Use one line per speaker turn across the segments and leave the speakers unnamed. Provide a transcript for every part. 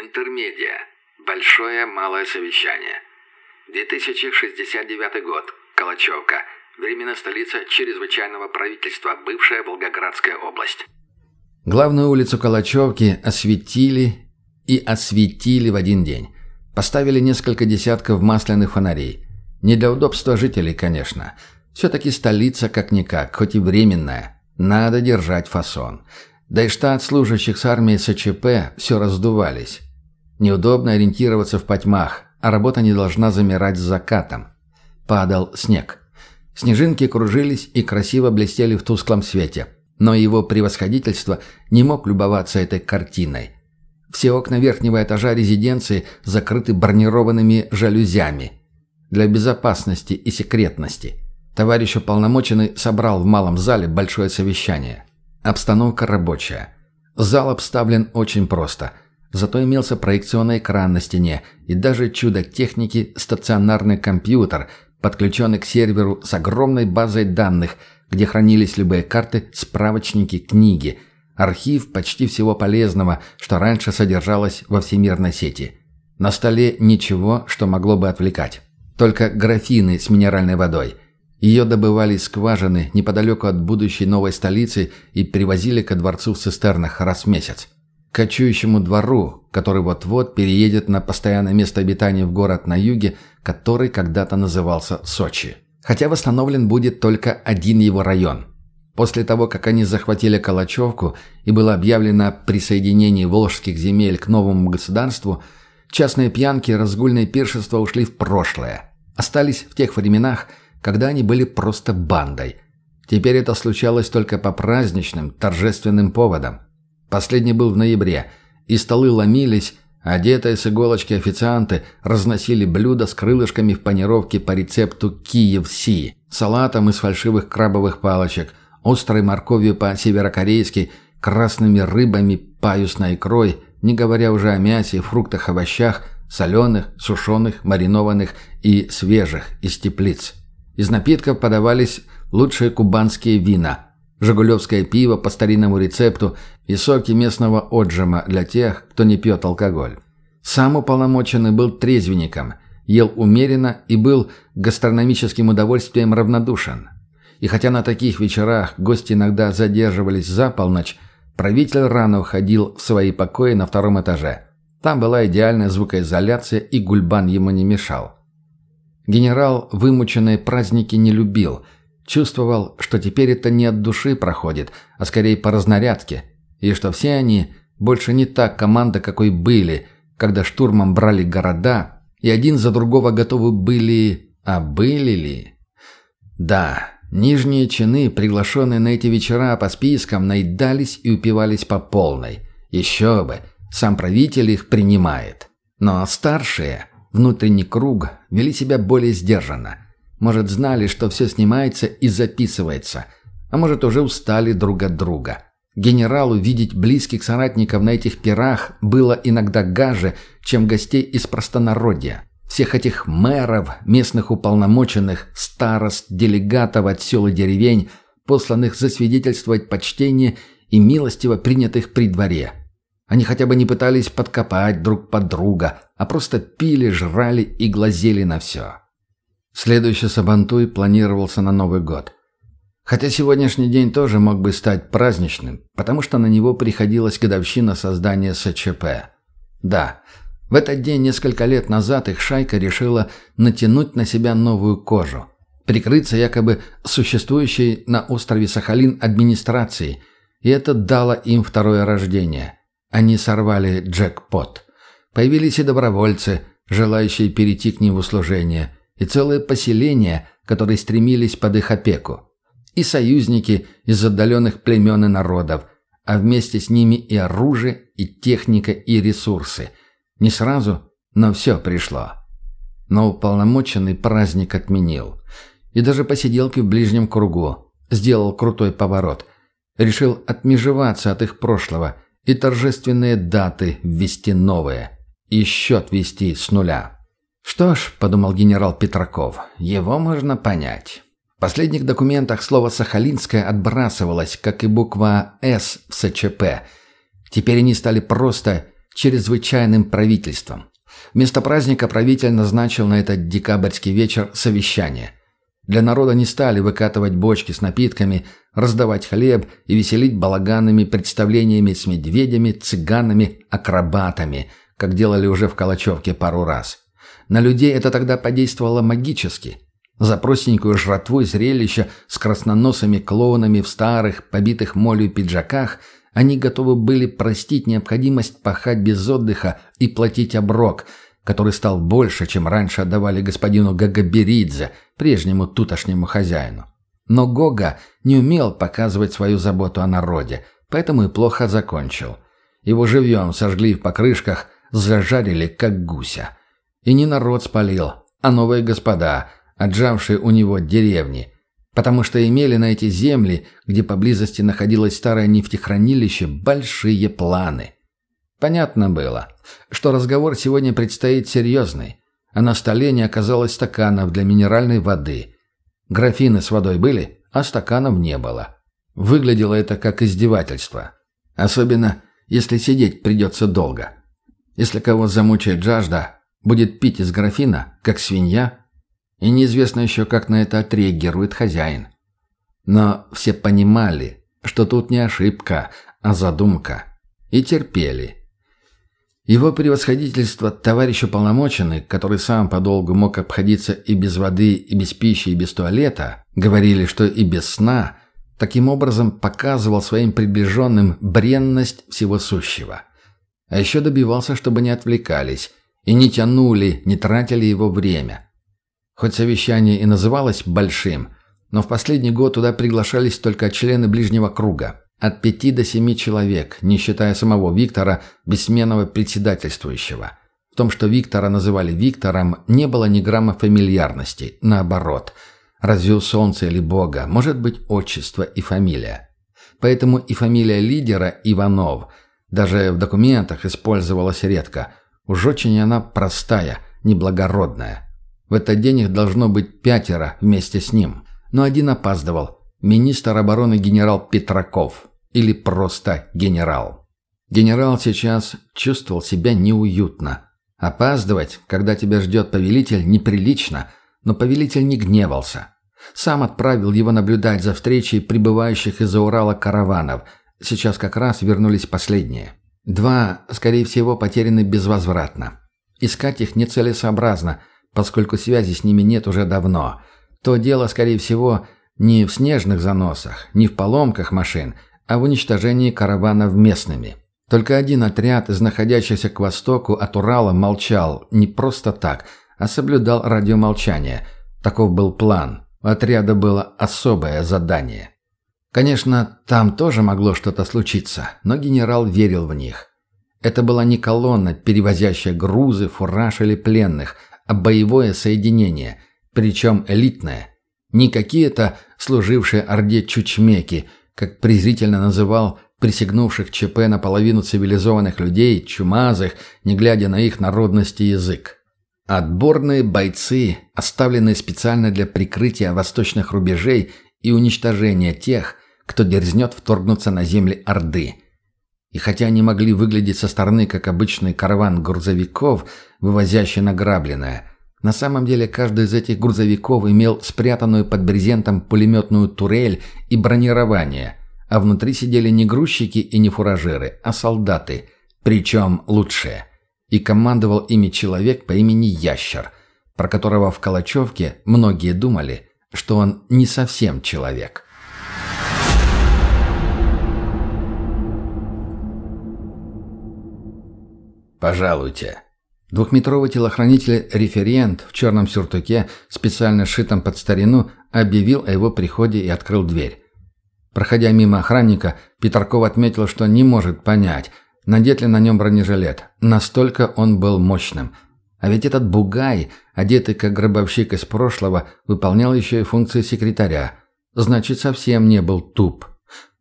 Интермедиа. Большое малое совещание. 2069 год. Калачевка. Временная столица чрезвычайного правительства, бывшая Волгоградская область.
Главную улицу Калачевки осветили и осветили в один день. Поставили несколько десятков масляных фонарей. Не для удобства жителей, конечно. Все-таки столица как-никак, хоть и временная. Надо держать фасон. Да и штат служащих с армией СЧП все раздувались. Неудобно ориентироваться в потьмах, а работа не должна замирать с закатом. Падал снег. Снежинки кружились и красиво блестели в тусклом свете. Но его превосходительство не мог любоваться этой картиной. Все окна верхнего этажа резиденции закрыты бронированными жалюзями. Для безопасности и секретности. Товарищ уполномоченный собрал в малом зале большое совещание. Обстановка рабочая. Зал обставлен очень просто. Зато имелся проекционный экран на стене и даже чудо техники стационарный компьютер, подключенный к серверу с огромной базой данных, где хранились любые карты, справочники, книги, архив почти всего полезного, что раньше содержалось во всемирной сети. На столе ничего, что могло бы отвлекать. Только графины с минеральной водой – ее добывали скважины неподалеку от будущей новой столицы и привозили ко дворцу в цистернах раз в месяц. К кочующему двору, который вот-вот переедет на постоянное место обитания в город на юге, который когда-то назывался Сочи. Хотя восстановлен будет только один его район. После того, как они захватили Калачевку и было объявлено о присоединении волжских земель к новому государству, частные пьянки и разгульные пиршества ушли в прошлое. Остались в тех временах – когда они были просто бандой. Теперь это случалось только по праздничным, торжественным поводам. Последний был в ноябре, и столы ломились, одетые с иголочки официанты разносили блюда с крылышками в панировке по рецепту Киев-Си, салатом из фальшивых крабовых палочек, острой морковью по-северокорейски, красными рыбами, паюсной икрой, не говоря уже о мясе, фруктах, овощах, соленых, сушеных, маринованных и свежих из теплиц. Из напитков подавались лучшие кубанские вина, жигулевское пиво по старинному рецепту и соки местного отжима для тех, кто не пьет алкоголь. Сам уполномоченный был трезвенником, ел умеренно и был гастрономическим удовольствием равнодушен. И хотя на таких вечерах гости иногда задерживались за полночь, правитель рано уходил в свои покои на втором этаже. Там была идеальная звукоизоляция, и Гульбан ему не мешал. Генерал вымученные праздники не любил. Чувствовал, что теперь это не от души проходит, а скорее по разнарядке. И что все они больше не та команда, какой были, когда штурмом брали города, и один за другого готовы были... А были ли? Да, нижние чины, приглашенные на эти вечера по спискам, наедались и упивались по полной. Еще бы, сам правитель их принимает. Но старшие внутренний круг, вели себя более сдержанно. Может, знали, что все снимается и записывается, а может, уже устали друг от друга. Генералу видеть близких соратников на этих пирах было иногда гаже, чем гостей из простонародья. Всех этих мэров, местных уполномоченных, старост, делегатов от сел и деревень, посланных засвидетельствовать почтение и милостиво принятых при дворе – они хотя бы не пытались подкопать друг под друга, а просто пили, жрали и глазели на все. Следующий Сабантуй планировался на Новый год. Хотя сегодняшний день тоже мог бы стать праздничным, потому что на него приходилась годовщина создания СЧП. Да, в этот день несколько лет назад их шайка решила натянуть на себя новую кожу, прикрыться якобы существующей на острове Сахалин администрацией, и это дало им второе рождение – они сорвали джекпот. Появились и добровольцы, желающие перейти к ним в служение, и целые поселения, которые стремились под их опеку. И союзники из отдаленных племен и народов, а вместе с ними и оружие, и техника, и ресурсы. Не сразу, но все пришло. Но уполномоченный праздник отменил. И даже посиделки в ближнем кругу. Сделал крутой поворот. Решил отмежеваться от их прошлого – и торжественные даты ввести новые, и счет вести с нуля. «Что ж», — подумал генерал Петраков, — «его можно понять». В последних документах слово «Сахалинское» отбрасывалось, как и буква «С» в СЧП. Теперь они стали просто чрезвычайным правительством. Вместо праздника правитель назначил на этот декабрьский вечер совещание. Для народа не стали выкатывать бочки с напитками, раздавать хлеб и веселить балаганными представлениями с медведями, цыганами, акробатами, как делали уже в Калачевке пару раз. На людей это тогда подействовало магически. За простенькую жратву и зрелище с красноносыми клоунами в старых, побитых молью пиджаках они готовы были простить необходимость пахать без отдыха и платить оброк, который стал больше, чем раньше отдавали господину Гагаберидзе, прежнему тутошнему хозяину. Но Гога не умел показывать свою заботу о народе, поэтому и плохо закончил. Его живьем сожгли в покрышках, зажарили, как гуся. И не народ спалил, а новые господа, отжавшие у него деревни, потому что имели на эти земли, где поблизости находилось старое нефтехранилище, большие планы. Понятно было, что разговор сегодня предстоит серьезный, а на столе не оказалось стаканов для минеральной воды. Графины с водой были, а стаканов не было. Выглядело это как издевательство. Особенно, если сидеть придется долго. Если кого замучает жажда, Будет пить из графина, как свинья, и неизвестно еще, как на это отреагирует хозяин. Но все понимали, что тут не ошибка, а задумка, и терпели. Его превосходительство, товарищ уполномоченный, который сам подолгу мог обходиться и без воды, и без пищи, и без туалета, говорили, что и без сна, таким образом показывал своим приближенным бренность всего сущего. А еще добивался, чтобы не отвлекались, и не тянули, не тратили его время. Хоть совещание и называлось «большим», но в последний год туда приглашались только члены ближнего круга. От пяти до семи человек, не считая самого Виктора, бессменного председательствующего. В том, что Виктора называли Виктором, не было ни грамма фамильярности. Наоборот. Разве у солнца или бога может быть отчество и фамилия? Поэтому и фамилия лидера Иванов даже в документах использовалась редко – Уж очень она простая, неблагородная. В этот день их должно быть пятеро вместе с ним. Но один опаздывал. Министр обороны генерал Петраков. Или просто генерал. Генерал сейчас чувствовал себя неуютно. Опаздывать, когда тебя ждет повелитель, неприлично, но повелитель не гневался. Сам отправил его наблюдать за встречей прибывающих из-за Урала караванов. Сейчас как раз вернулись последние. Два, скорее всего, потеряны безвозвратно. Искать их нецелесообразно, поскольку связи с ними нет уже давно. То дело, скорее всего, не в снежных заносах, не в поломках машин, в уничтожении караванов местными. Только один отряд из находящихся к востоку от Урала молчал не просто так, а соблюдал радиомолчание. Таков был план. У отряда было особое задание. Конечно, там тоже могло что-то случиться, но генерал верил в них. Это была не колонна, перевозящая грузы, фураж или пленных, а боевое соединение, причем элитное. Не какие-то служившие Орде чучмеки, как презрительно называл присягнувших ЧП наполовину цивилизованных людей, чумазых, не глядя на их народность и язык. Отборные бойцы, оставленные специально для прикрытия восточных рубежей и уничтожения тех, кто дерзнет вторгнуться на земли Орды. И хотя они могли выглядеть со стороны как обычный караван грузовиков, вывозящий награбленное, на самом деле каждый из этих грузовиков имел спрятанную под брезентом пулеметную турель и бронирование, а внутри сидели не грузчики и не фуражеры, а солдаты, причем лучшие. И командовал ими человек по имени Ящер, про которого в Калачевке многие думали, что он не совсем человек. «Пожалуйте». Двухметровый телохранитель-референт в черном сюртуке, специально сшитом под старину, объявил о его приходе и открыл дверь. Проходя мимо охранника, Петраков отметил, что не может понять, надет ли на нем бронежилет. Настолько он был мощным. А ведь этот бугай, одетый как гробовщик из прошлого, выполнял еще и функции секретаря. Значит, совсем не был туп.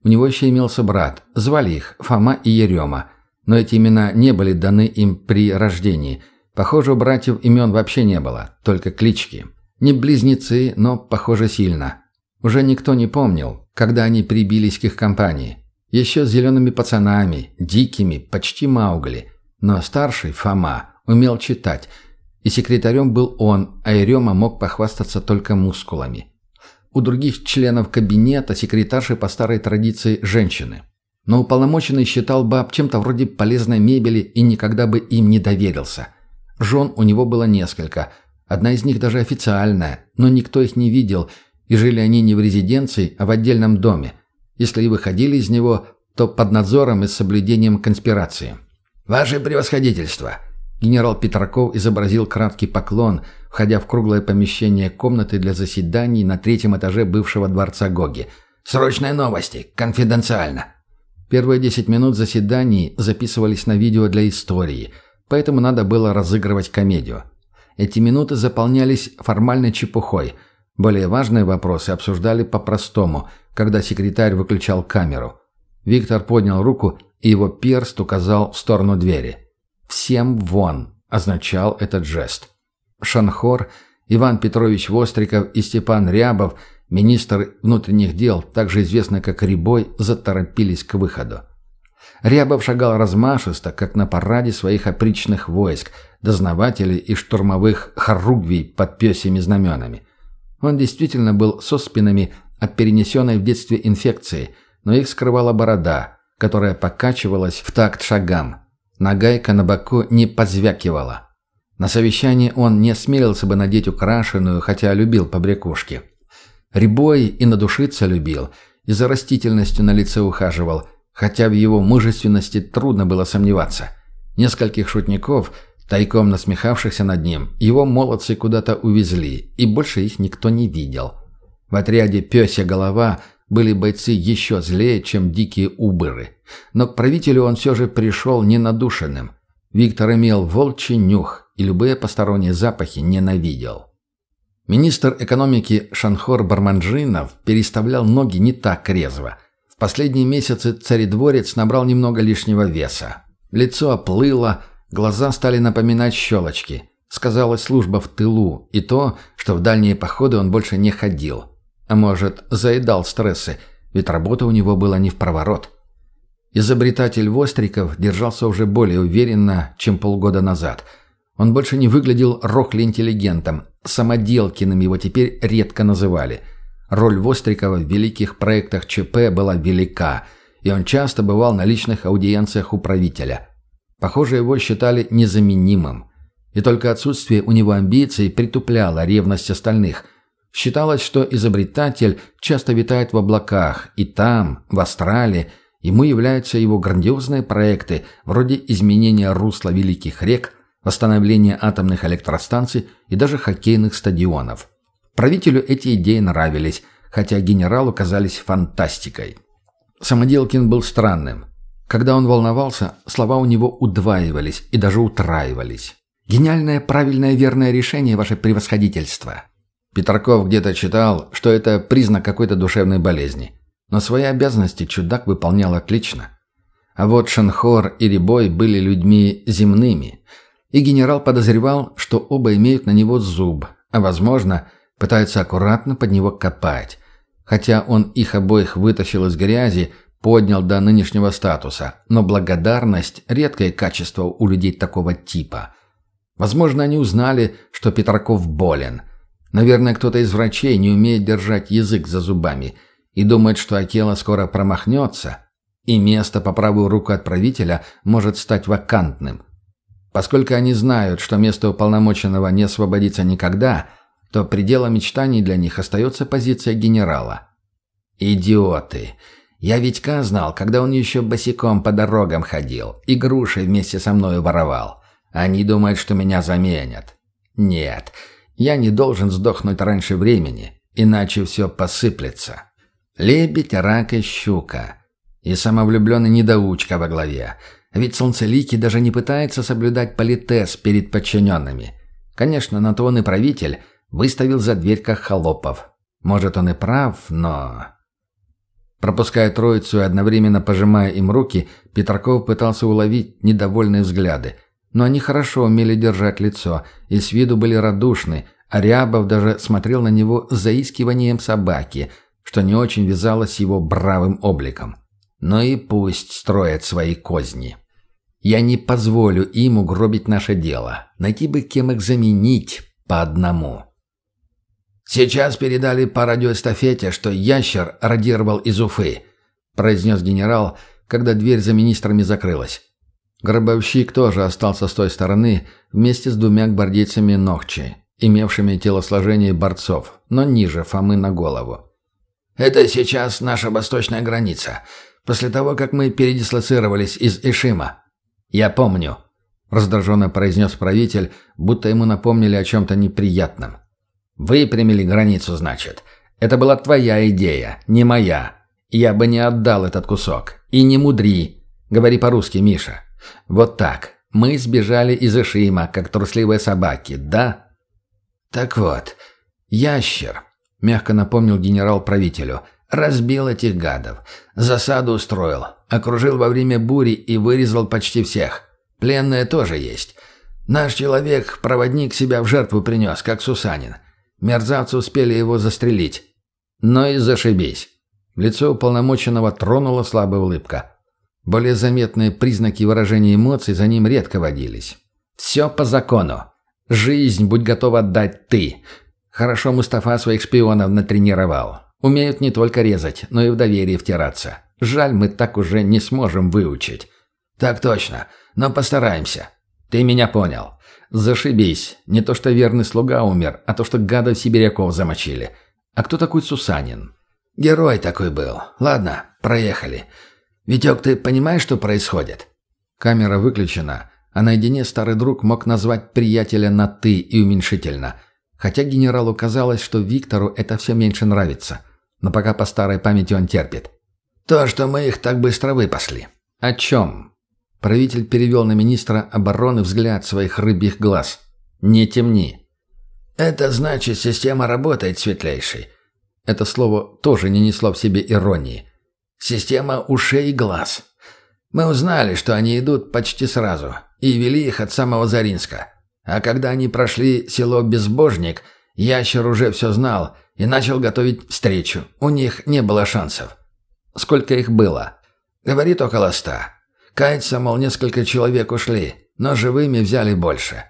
У него еще имелся брат. Звали их Фома и Ерема но эти имена не были даны им при рождении. Похоже, у братьев имен вообще не было, только клички. Не близнецы, но, похоже, сильно. Уже никто не помнил, когда они прибились к их компании. Еще с зелеными пацанами, дикими, почти маугли. Но старший, Фома, умел читать, и секретарем был он, а Ерема мог похвастаться только мускулами. У других членов кабинета секретарши по старой традиции женщины. Но уполномоченный считал баб чем-то вроде полезной мебели и никогда бы им не доверился. Жен у него было несколько. Одна из них даже официальная, но никто их не видел, и жили они не в резиденции, а в отдельном доме. Если и выходили из него, то под надзором и соблюдением конспирации. «Ваше превосходительство!» Генерал Петраков изобразил краткий поклон, входя в круглое помещение комнаты для заседаний на третьем этаже бывшего дворца Гоги. «Срочные новости! Конфиденциально!» Первые десять минут заседаний записывались на видео для истории, поэтому надо было разыгрывать комедию. Эти минуты заполнялись формальной чепухой. Более важные вопросы обсуждали по-простому, когда секретарь выключал камеру. Виктор поднял руку, и его перст указал в сторону двери. «Всем вон!» – означал этот жест. Шанхор, Иван Петрович Востриков и Степан Рябов, министр внутренних дел, также известный как Рябой, заторопились к выходу. Рябов шагал размашисто, как на параде своих опричных войск, дознавателей и штурмовых хоругвий под пёсьими знаменами. Он действительно был со спинами от перенесенной в детстве инфекции, но их скрывала борода, которая покачивалась в такт шагам. Нагайка на боку не позвякивала. На совещании он не осмелился бы надеть украшенную, хотя любил побрякушки. Рябой и надушиться любил, и за растительностью на лице ухаживал, хотя в его мужественности трудно было сомневаться. Нескольких шутников, тайком насмехавшихся над ним, его молодцы куда-то увезли, и больше их никто не видел. В отряде «Пёсья голова» были бойцы еще злее, чем дикие убыры. Но к правителю он все же пришел ненадушенным. Виктор имел волчий нюх и любые посторонние запахи ненавидел. Министр экономики Шанхор Барманджинов переставлял ноги не так резво. В последние месяцы царедворец набрал немного лишнего веса. Лицо оплыло, глаза стали напоминать щелочки. Сказалась служба в тылу и то, что в дальние походы он больше не ходил. А может, заедал стрессы, ведь работа у него была не в проворот. Изобретатель Востриков держался уже более уверенно, чем полгода назад. Он больше не выглядел рохли-интеллигентом, самоделкиным его теперь редко называли. Роль Вострикова в великих проектах ЧП была велика, и он часто бывал на личных аудиенциях у правителя. Похоже, его считали незаменимым. И только отсутствие у него амбиций притупляло ревность остальных – Считалось, что изобретатель часто витает в облаках, и там, в Австралии, ему являются его грандиозные проекты, вроде изменения русла великих рек, восстановления атомных электростанций и даже хоккейных стадионов. Правителю эти идеи нравились, хотя генералу казались фантастикой. Самоделкин был странным. Когда он волновался, слова у него удваивались и даже утраивались. «Гениальное, правильное, верное решение, ваше превосходительство. Петраков где-то читал, что это признак какой-то душевной болезни. Но свои обязанности чудак выполнял отлично. А вот Шанхор и Рибой были людьми земными. И генерал подозревал, что оба имеют на него зуб, а, возможно, пытаются аккуратно под него копать. Хотя он их обоих вытащил из грязи, поднял до нынешнего статуса, но благодарность – редкое качество у людей такого типа. Возможно, они узнали, что Петраков болен – Наверное, кто-то из врачей не умеет держать язык за зубами и думает, что Акела скоро промахнется, и место по правую руку отправителя может стать вакантным. Поскольку они знают, что место уполномоченного не освободится никогда, то пределом мечтаний для них остается позиция генерала. «Идиоты! Я Витька знал, когда он еще босиком по дорогам ходил и груши вместе со мною воровал. Они думают, что меня заменят. Нет, я не должен сдохнуть раньше времени, иначе все посыплется. Лебедь, рак и щука. И самовлюбленный недоучка во главе. Ведь Солнцеликий даже не пытается соблюдать политез перед подчиненными. Конечно, на то он и правитель выставил за дверь как холопов. Может, он и прав, но... Пропуская троицу и одновременно пожимая им руки, Петраков пытался уловить недовольные взгляды – но они хорошо умели держать лицо и с виду были радушны, а Рябов даже смотрел на него с заискиванием собаки, что не очень вязалось с его бравым обликом. Но и пусть строят свои козни. Я не позволю им угробить наше дело. Найти бы кем их заменить по одному. «Сейчас передали по радиоэстафете, что ящер радировал из Уфы», произнес генерал, когда дверь за министрами закрылась. Гробовщик тоже остался с той стороны вместе с двумя гвардейцами Ногчи, имевшими телосложение борцов, но ниже Фомы на голову. «Это сейчас наша восточная граница. После того, как мы передислоцировались из Ишима». «Я помню», — раздраженно произнес правитель, будто ему напомнили о чем-то неприятном. «Выпрямили границу, значит. Это была твоя идея, не моя. Я бы не отдал этот кусок. И не мудри. Говори по-русски, Миша. Вот так. Мы сбежали из Ишима, как трусливые собаки, да?» «Так вот, ящер», — мягко напомнил генерал правителю, — разбил этих гадов. Засаду устроил, окружил во время бури и вырезал почти всех. Пленные тоже есть. Наш человек, проводник, себя в жертву принес, как Сусанин. Мерзавцы успели его застрелить. Но и зашибись. Лицо уполномоченного тронула слабая улыбка. Более заметные признаки выражения эмоций за ним редко водились. «Все по закону. Жизнь будь готов отдать ты. Хорошо Мустафа своих шпионов натренировал. Умеют не только резать, но и в доверие втираться. Жаль, мы так уже не сможем выучить». «Так точно. Но постараемся». «Ты меня понял. Зашибись. Не то, что верный слуга умер, а то, что гадов сибиряков замочили. А кто такой Сусанин?» «Герой такой был. Ладно, проехали. Витек, ты понимаешь, что происходит?» Камера выключена, а наедине старый друг мог назвать приятеля на «ты» и уменьшительно. Хотя генералу казалось, что Виктору это все меньше нравится. Но пока по старой памяти он терпит. «То, что мы их так быстро выпасли». «О чем?» Правитель перевел на министра обороны взгляд своих рыбьих глаз. «Не темни». «Это значит, система работает, светлейший». Это слово тоже не несло в себе иронии. «Система ушей и глаз». Мы узнали, что они идут почти сразу, и вели их от самого Заринска. А когда они прошли село Безбожник, ящер уже все знал и начал готовить встречу. У них не было шансов. Сколько их было? Говорит около ста. Кается, мол, несколько человек ушли, но живыми взяли больше.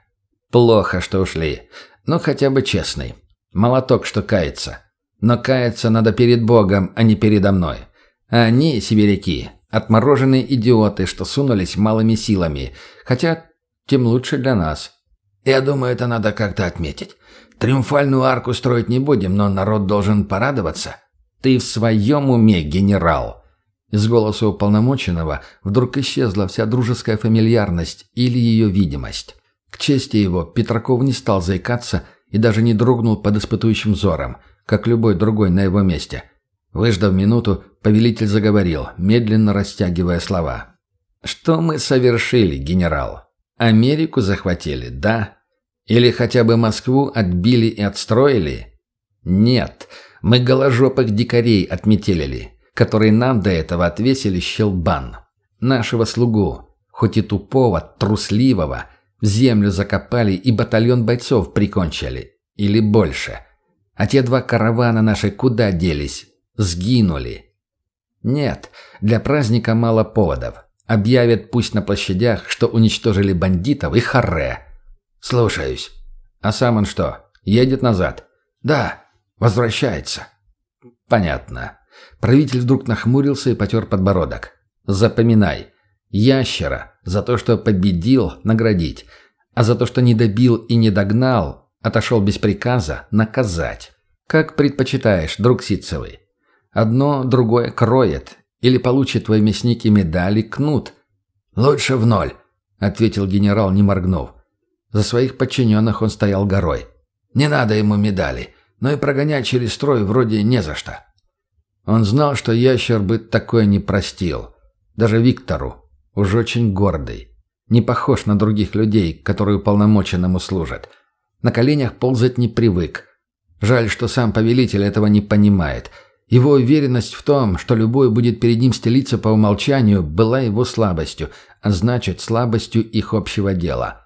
Плохо, что ушли. Но хотя бы честный. Молоток, что кается. Но каяться надо перед Богом, а не передо мной. А они, сибиряки, Отмороженные идиоты, что сунулись малыми силами. Хотя, тем лучше для нас. Я думаю, это надо как-то отметить. Триумфальную арку строить не будем, но народ должен порадоваться. Ты в своем уме, генерал. Из голоса уполномоченного вдруг исчезла вся дружеская фамильярность или ее видимость. К чести его, Петраков не стал заикаться и даже не дрогнул под испытующим взором, как любой другой на его месте. Выждав минуту, повелитель заговорил, медленно растягивая слова. «Что мы совершили, генерал? Америку захватили, да? Или хотя бы Москву отбили и отстроили? Нет, мы голожопых дикарей отметелили, которые нам до этого отвесили щелбан. Нашего слугу, хоть и тупого, трусливого, в землю закопали и батальон бойцов прикончили. Или больше. А те два каравана наши куда делись? Сгинули. Нет, для праздника мало поводов. Объявят пусть на площадях, что уничтожили бандитов и харе. Слушаюсь. А сам он что, едет назад? Да, возвращается. Понятно. Правитель вдруг нахмурился и потер подбородок. Запоминай. Ящера за то, что победил, наградить. А за то, что не добил и не догнал, отошел без приказа, наказать. Как предпочитаешь, друг Ситцевый. Одно другое кроет. Или получит твой мясник и медали кнут. «Лучше в ноль», — ответил генерал, не моргнув. За своих подчиненных он стоял горой. «Не надо ему медали, но и прогонять через строй вроде не за что». Он знал, что ящер бы такое не простил. Даже Виктору, уж очень гордый. Не похож на других людей, которые уполномоченному служат. На коленях ползать не привык. Жаль, что сам повелитель этого не понимает — его уверенность в том, что любой будет перед ним стелиться по умолчанию, была его слабостью, а значит, слабостью их общего дела.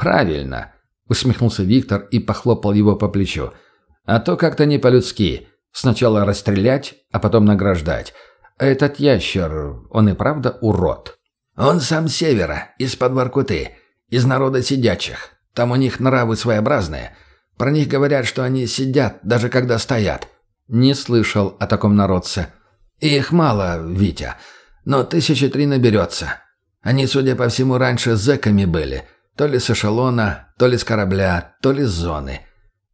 «Правильно», — усмехнулся Виктор и похлопал его по плечу. «А то как-то не по-людски. Сначала расстрелять, а потом награждать. А этот ящер, он и правда урод». Он сам с севера, из-под Воркуты, из народа сидячих. Там у них нравы своеобразные. Про них говорят, что они сидят, даже когда стоят». «Не слышал о таком народце». «Их мало, Витя, но тысячи три наберется. Они, судя по всему, раньше зэками были. То ли с эшелона, то ли с корабля, то ли с зоны.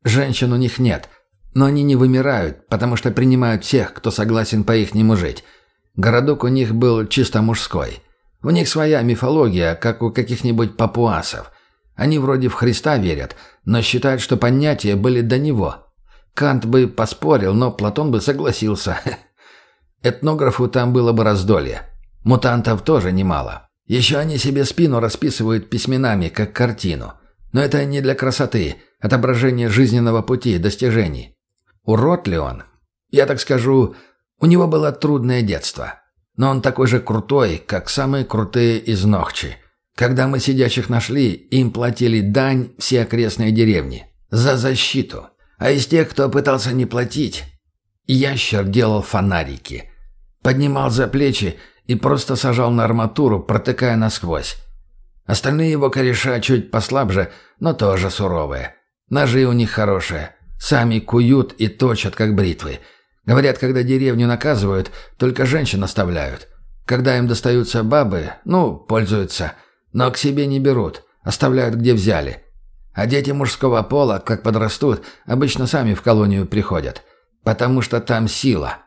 Женщин у них нет, но они не вымирают, потому что принимают всех, кто согласен по-ихнему жить. Городок у них был чисто мужской. У них своя мифология, как у каких-нибудь папуасов. Они вроде в Христа верят, но считают, что понятия были до него. Кант бы поспорил, но Платон бы согласился. Этнографу там было бы раздолье. Мутантов тоже немало. Еще они себе спину расписывают письменами, как картину. Но это не для красоты, отображение жизненного пути, достижений. Урод ли он? Я так скажу, у него было трудное детство. Но он такой же крутой, как самые крутые из Нохчи. Когда мы сидящих нашли, им платили дань все окрестные деревни. За защиту. А из тех, кто пытался не платить, ящер делал фонарики. Поднимал за плечи и просто сажал на арматуру, протыкая насквозь. Остальные его кореша чуть послабже, но тоже суровые. Ножи у них хорошие. Сами куют и точат, как бритвы. Говорят, когда деревню наказывают, только женщин оставляют. Когда им достаются бабы, ну, пользуются. Но к себе не берут, оставляют где взяли. А дети мужского пола, как подрастут, обычно сами в колонию приходят. Потому что там сила.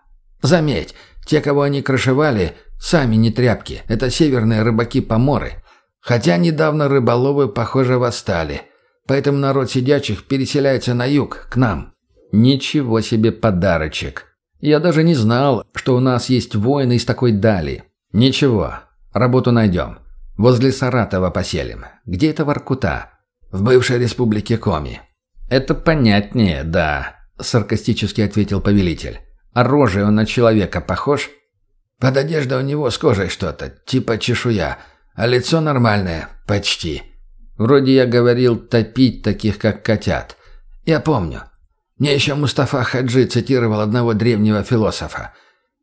Заметь, те, кого они крышевали, сами не тряпки. Это северные рыбаки-поморы. Хотя недавно рыболовы, похоже, восстали. Поэтому народ сидячих переселяется на юг, к нам. Ничего себе подарочек. Я даже не знал, что у нас есть воины из такой дали. Ничего, работу найдем. Возле Саратова поселим. Где это Воркута? В бывшей республике Коми. Это понятнее, да, саркастически ответил повелитель. Рожей он на человека похож? Под одеждой у него с кожей что-то, типа чешуя, а лицо нормальное, почти. Вроде я говорил топить таких, как котят. Я помню. Мне еще Мустафа Хаджи цитировал одного древнего философа.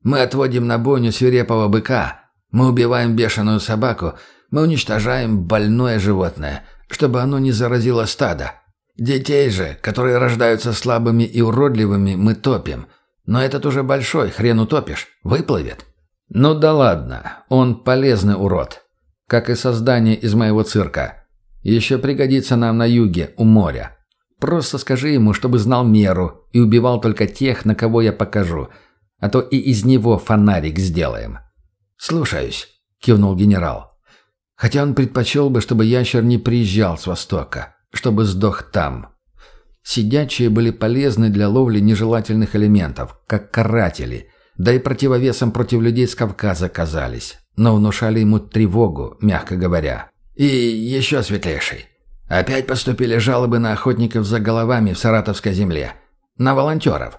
«Мы отводим на бойню свирепого быка, мы убиваем бешеную собаку, мы уничтожаем больное животное, чтобы оно не заразило стадо. Детей же, которые рождаются слабыми и уродливыми, мы топим. Но этот уже большой, хрен утопишь, выплывет». «Ну да ладно, он полезный урод. Как и создание из моего цирка. Еще пригодится нам на юге, у моря. Просто скажи ему, чтобы знал меру и убивал только тех, на кого я покажу. А то и из него фонарик сделаем». «Слушаюсь», — кивнул генерал. Хотя он предпочел бы, чтобы ящер не приезжал с востока, чтобы сдох там. Сидячие были полезны для ловли нежелательных элементов, как каратели, да и противовесом против людей с Кавказа казались, но внушали ему тревогу, мягко говоря. И еще светлейший. Опять поступили жалобы на охотников за головами в Саратовской земле. На волонтеров.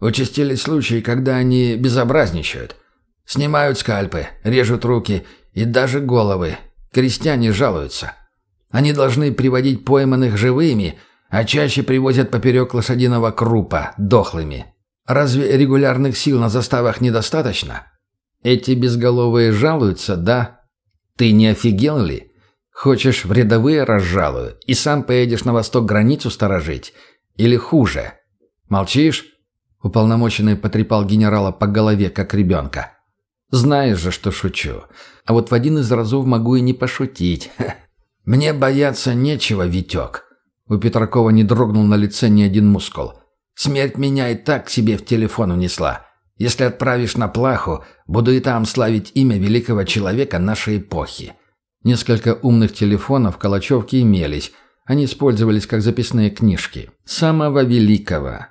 Участились случаи, когда они безобразничают. Снимают скальпы, режут руки и даже головы. Крестьяне жалуются. Они должны приводить пойманных живыми, а чаще привозят поперек лошадиного крупа, дохлыми. Разве регулярных сил на заставах недостаточно? Эти безголовые жалуются, да? Ты не офигел ли? Хочешь в рядовые разжалую и сам поедешь на восток границу сторожить? Или хуже? Молчишь? Уполномоченный потрепал генерала по голове, как ребенка. Знаешь же, что шучу. А вот в один из разов могу и не пошутить. Мне бояться нечего, Витек. У Петракова не дрогнул на лице ни один мускул. Смерть меня и так к себе в телефон унесла. Если отправишь на плаху, буду и там славить имя великого человека нашей эпохи. Несколько умных телефонов в Калачевке имелись. Они использовались как записные книжки. Самого великого.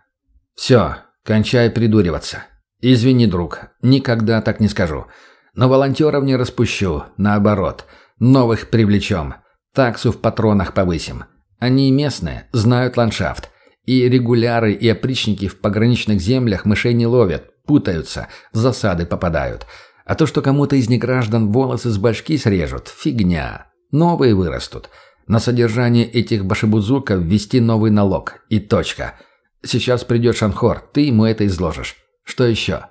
Все, кончай придуриваться. Извини, друг, никогда так не скажу. Но волонтеров не распущу, наоборот. Новых привлечем. Таксу в патронах повысим. Они местные, знают ландшафт. И регуляры, и опричники в пограничных землях мышей не ловят, путаются, в засады попадают. А то, что кому-то из неграждан волосы с башки срежут – фигня. Новые вырастут. На содержание этих башибузуков ввести новый налог. И точка. Сейчас придет Шанхор, ты ему это изложишь. Что еще?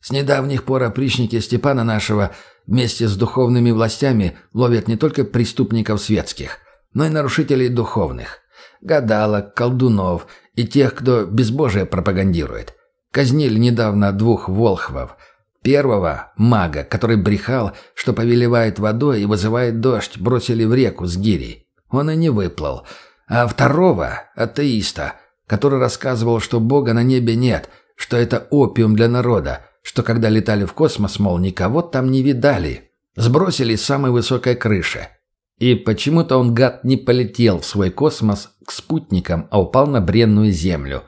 С недавних пор опричники Степана нашего вместе с духовными властями ловят не только преступников светских, но и нарушителей духовных, гадалок, колдунов и тех, кто безбожие пропагандирует. Казнили недавно двух волхвов. Первого – мага, который брехал, что повелевает водой и вызывает дождь, бросили в реку с гирей. Он и не выплыл. А второго – атеиста, который рассказывал, что Бога на небе нет, что это опиум для народа, что когда летали в космос, мол, никого там не видали. Сбросили с самой высокой крыши. И почему-то он, гад, не полетел в свой космос к спутникам, а упал на бренную землю.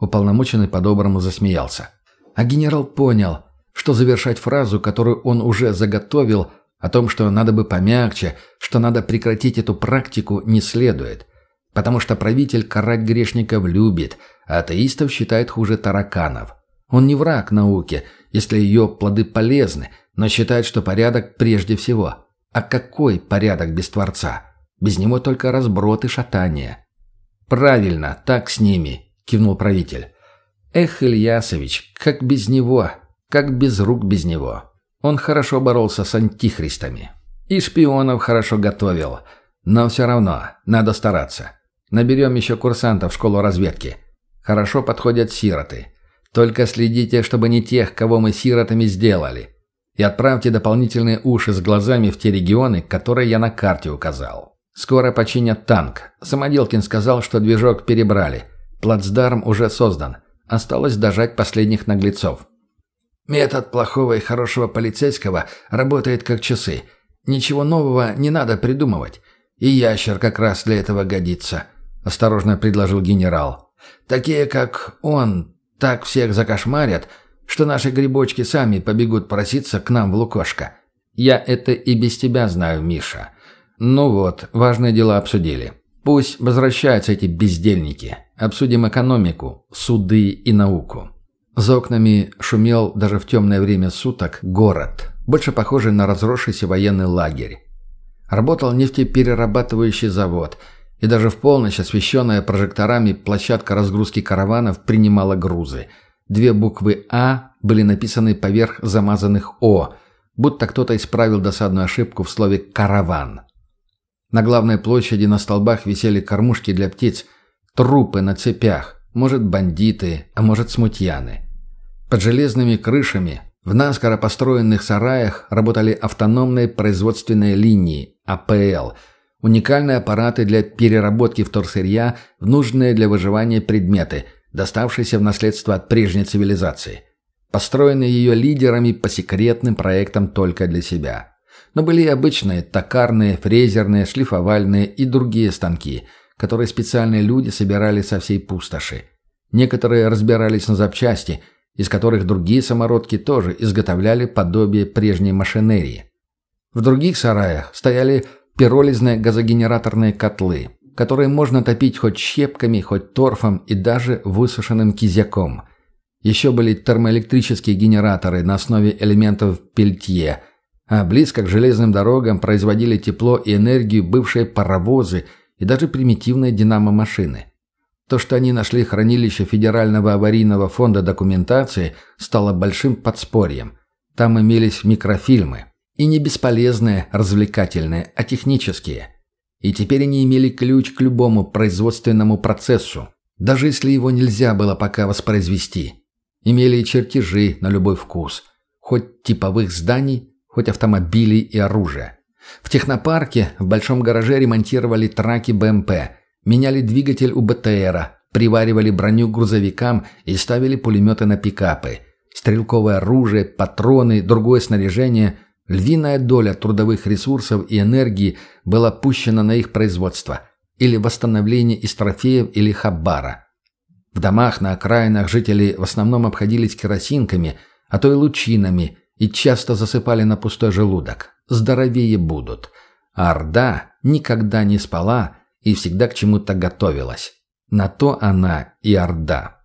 Уполномоченный по-доброму засмеялся. А генерал понял, что завершать фразу, которую он уже заготовил, о том, что надо бы помягче, что надо прекратить эту практику, не следует. Потому что правитель карать грешников любит, а атеистов считает хуже тараканов. Он не враг науки, если ее плоды полезны, но считает, что порядок прежде всего. А какой порядок без Творца? Без него только разброд и шатание. «Правильно, так с ними», — кивнул правитель. «Эх, Ильясович, как без него, как без рук без него. Он хорошо боролся с антихристами. И шпионов хорошо готовил. Но все равно, надо стараться. Наберем еще курсантов в школу разведки. Хорошо подходят сироты. Только следите, чтобы не тех, кого мы сиротами сделали. И отправьте дополнительные уши с глазами в те регионы, которые я на карте указал. Скоро починят танк. Самоделкин сказал, что движок перебрали. Плацдарм уже создан. Осталось дожать последних наглецов. Метод плохого и хорошего полицейского работает как часы. Ничего нового не надо придумывать. И ящер как раз для этого годится», — осторожно предложил генерал. «Такие, как он, так всех закошмарят, что наши грибочки сами побегут проситься к нам в Лукошко. Я это и без тебя знаю, Миша. Ну вот, важные дела обсудили. Пусть возвращаются эти бездельники. Обсудим экономику, суды и науку». За окнами шумел даже в темное время суток город, больше похожий на разросшийся военный лагерь. Работал нефтеперерабатывающий завод, и даже в полночь освещенная прожекторами площадка разгрузки караванов принимала грузы. Две буквы «А» были написаны поверх замазанных «О», будто кто-то исправил досадную ошибку в слове «караван». На главной площади на столбах висели кормушки для птиц, трупы на цепях, может, бандиты, а может, смутьяны. Под железными крышами в наскоро построенных сараях работали автономные производственные линии, АПЛ, уникальные аппараты для переработки вторсырья в нужные для выживания предметы, доставшиеся в наследство от прежней цивилизации. Построенные ее лидерами по секретным проектам только для себя. Но были и обычные токарные, фрезерные, шлифовальные и другие станки, которые специальные люди собирали со всей пустоши. Некоторые разбирались на запчасти – из которых другие самородки тоже изготовляли подобие прежней машинерии. В других сараях стояли пиролизные газогенераторные котлы, которые можно топить хоть щепками, хоть торфом и даже высушенным кизяком. Еще были термоэлектрические генераторы на основе элементов пельтье, а близко к железным дорогам производили тепло и энергию бывшие паровозы и даже примитивные динамо-машины. То, что они нашли хранилище Федерального аварийного фонда документации, стало большим подспорьем. Там имелись микрофильмы. И не бесполезные, развлекательные, а технические. И теперь они имели ключ к любому производственному процессу, даже если его нельзя было пока воспроизвести. Имели и чертежи на любой вкус. Хоть типовых зданий, хоть автомобилей и оружия. В технопарке в большом гараже ремонтировали траки БМП – Меняли двигатель у БТРа, приваривали броню грузовикам и ставили пулеметы на пикапы. Стрелковое оружие, патроны, другое снаряжение. Львиная доля трудовых ресурсов и энергии была пущена на их производство или восстановление из трофеев или хаббара. В домах на окраинах жители в основном обходились керосинками, а то и лучинами, и часто засыпали на пустой желудок. Здоровее будут. А Орда никогда не спала и всегда к чему-то готовилась. На то она и Орда.